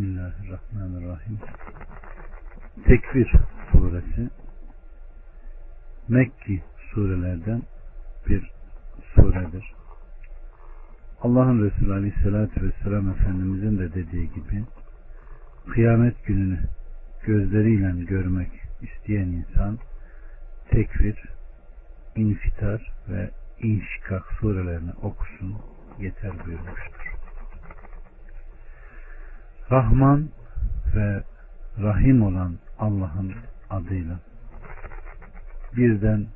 Bismillahirrahmanirrahim. Tekvir suresi Mekki surelerden bir suredir. Allah'ın Resulü Aleyhisselatü Vesselam Efendimizin de dediği gibi kıyamet gününü gözleriyle görmek isteyen insan tekvir, infitar ve inşikak surelerini okusun yeter buyurmuştur. Rahman ve Rahim olan Allah'ın adıyla birden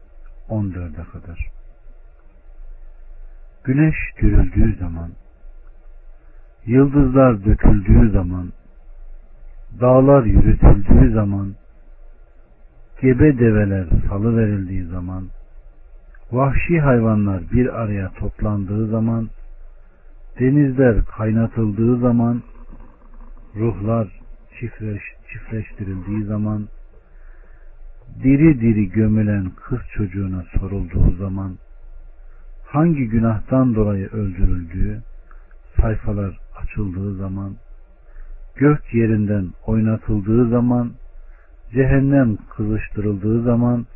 14'e kadar. Güneş dürüldüğü zaman, yıldızlar döküldüğü zaman, dağlar yürütüldüğü zaman, gebe develer salı verildiği zaman, vahşi hayvanlar bir araya toplandığı zaman, denizler kaynatıldığı zaman, ruhlar çiftleş, çiftleştirildiği zaman, diri diri gömülen kız çocuğuna sorulduğu zaman, hangi günahtan dolayı öldürüldüğü, sayfalar açıldığı zaman, gök yerinden oynatıldığı zaman, cehennem kızıştırıldığı zaman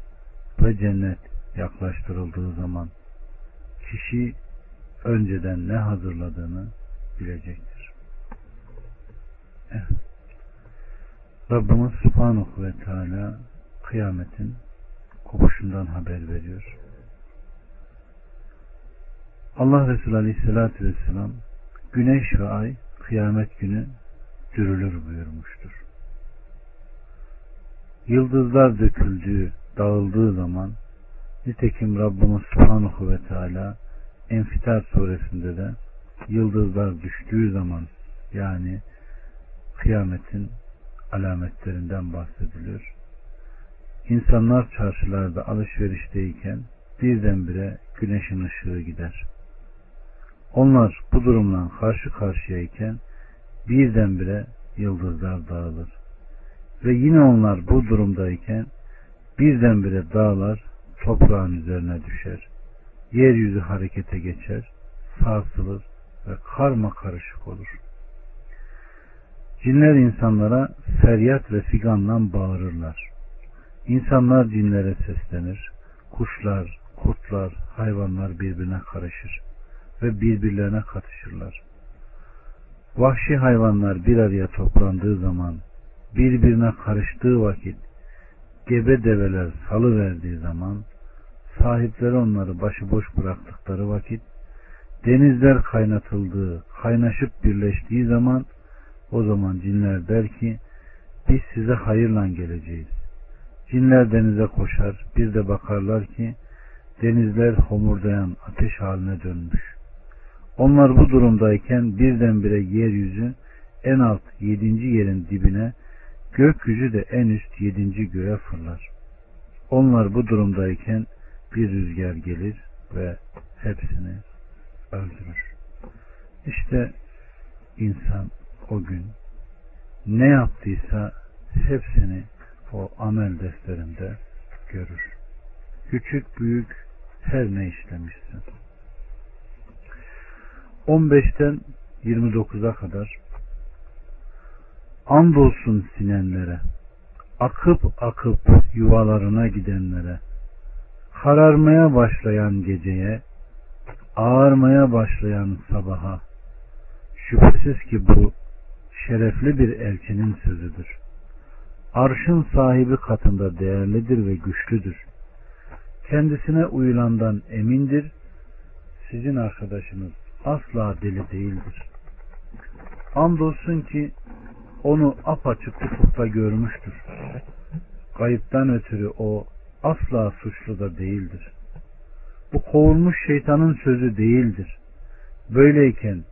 ve cennet yaklaştırıldığı zaman kişi önceden ne hazırladığını bilecektir. Evet. Rabbimiz Subhanahu ve Teala kıyametin kopuşundan haber veriyor. Allah Resulü Aleyhisselatü Vesselam güneş ve ay kıyamet günü dürülür buyurmuştur. Yıldızlar döküldüğü, dağıldığı zaman nitekim Rabbimiz Subhanahu ve Teala Enfitar suresinde de yıldızlar düştüğü zaman yani kıyametin alametlerinden bahsediliyor. İnsanlar çarşılarda alışverişteyken birdenbire güneşin ışığı gider. Onlar bu durumla karşı karşıyayken birdenbire yıldızlar dağılır. Ve yine onlar bu durumdayken birdenbire dağlar toprağın üzerine düşer. Yeryüzü harekete geçer, sarsılır ve karma karışık olur. Cinler insanlara feryat ve figanla bağırırlar. İnsanlar cinlere seslenir. Kuşlar, kurtlar, hayvanlar birbirine karışır ve birbirlerine katışırlar. Vahşi hayvanlar bir araya toplandığı zaman, birbirine karıştığı vakit, gebe develer salı verdiği zaman, sahipleri onları başıboş bıraktıkları vakit, denizler kaynatıldığı, kaynaşıp birleştiği zaman, o zaman cinler der ki, biz size hayırla geleceğiz. Cinler denize koşar, bir de bakarlar ki, denizler homurdayan ateş haline dönmüş. Onlar bu durumdayken birdenbire yeryüzü en alt yedinci yerin dibine, gökyüzü de en üst yedinci göğe fırlar. Onlar bu durumdayken bir rüzgar gelir ve hepsini öldürür. İşte insan o gün ne yaptıysa hepsini o amel defterinde görür. Küçük büyük her ne işlemişsin. 15'ten 29'a kadar andolsun sinenlere akıp akıp yuvalarına gidenlere kararmaya başlayan geceye ağarmaya başlayan sabaha şüphesiz ki bu şerefli bir elçinin sözüdür. Arşın sahibi katında değerlidir ve güçlüdür. Kendisine uyulandan emindir. Sizin arkadaşınız asla deli değildir. Andolsun ki onu apaçık ufukta görmüştür. Kayıptan ötürü o asla suçlu da değildir. Bu kovulmuş şeytanın sözü değildir. Böyleyken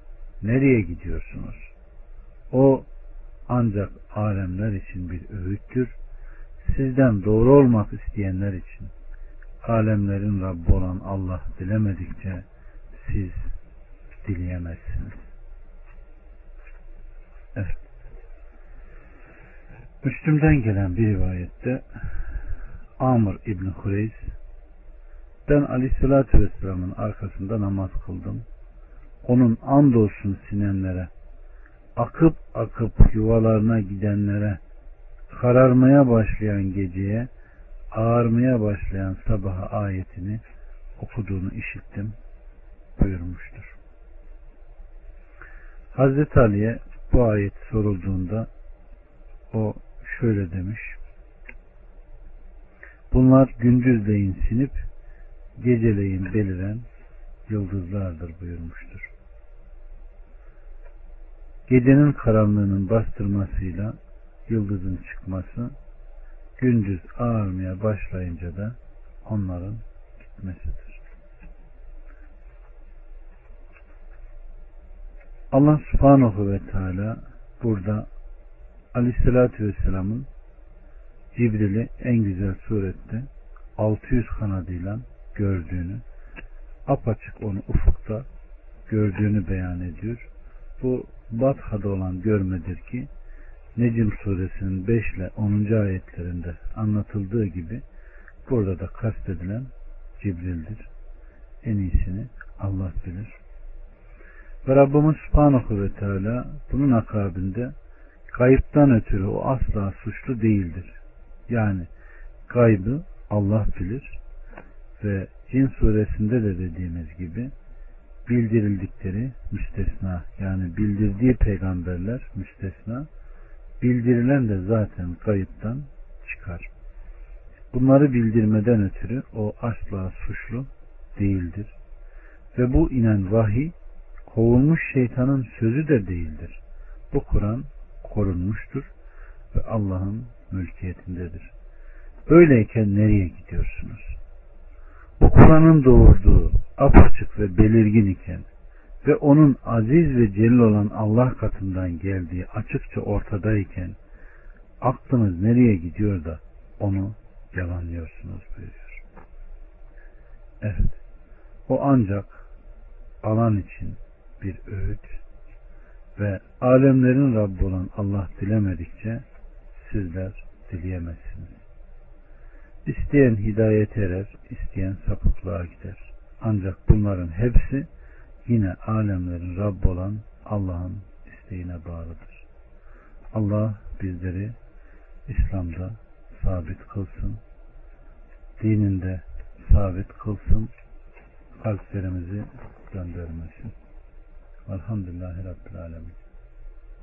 nereye gidiyorsunuz? O ancak alemler için bir öğüttür. Sizden doğru olmak isteyenler için alemlerin Rabbi olan Allah dilemedikçe siz dileyemezsiniz. Evet. Müslüm'den gelen bir rivayette Amr İbni Hureys ben Aleyhisselatü Vesselam'ın arkasında namaz kıldım. Onun andolsun sinenlere akıp akıp yuvalarına gidenlere, kararmaya başlayan geceye, ağarmaya başlayan sabaha ayetini okuduğunu işittim buyurmuştur. Hazreti Ali'ye bu ayet sorulduğunda o şöyle demiş. Bunlar gündüzleyin sinip geceleyin beliren yıldızlardır buyurmuştur. Gecenin karanlığının bastırmasıyla yıldızın çıkması gündüz ağarmaya başlayınca da onların gitmesidir. Allah subhanahu ve teala burada aleyhissalatü vesselamın Cibril'i en güzel surette 600 kanadıyla gördüğünü apaçık onu ufukta gördüğünü beyan ediyor. Bu Batha'da olan görmedir ki Necim suresinin 5 ile 10. ayetlerinde anlatıldığı gibi burada da kastedilen Cibril'dir. En iyisini Allah bilir. Ve Rabbimiz Subhanahu ve Teala bunun akabinde kayıptan ötürü o asla suçlu değildir. Yani gaybı Allah bilir ve Cin suresinde de dediğimiz gibi bildirildikleri müstesna yani bildirdiği peygamberler müstesna bildirilen de zaten kayıptan çıkar. Bunları bildirmeden ötürü o asla suçlu değildir. Ve bu inen vahiy kovulmuş şeytanın sözü de değildir. Bu Kur'an korunmuştur ve Allah'ın mülkiyetindedir. Böyleyken nereye gidiyorsunuz? Kur'an'ın doğurduğu apaçık ve belirgin iken ve onun aziz ve celil olan Allah katından geldiği açıkça ortadayken aklınız nereye gidiyor da onu yalanlıyorsunuz buyuruyor. Evet. O ancak alan için bir öğüt ve alemlerin Rabbi olan Allah dilemedikçe sizler dileyemezsiniz. İsteyen hidayet erer, isteyen sapıklığa gider. Ancak bunların hepsi yine alemlerin Rabb olan Allah'ın isteğine bağlıdır. Allah bizleri İslam'da sabit kılsın, dininde sabit kılsın, kalplerimizi göndermesin. Elhamdülillahi Rabbil Alemin.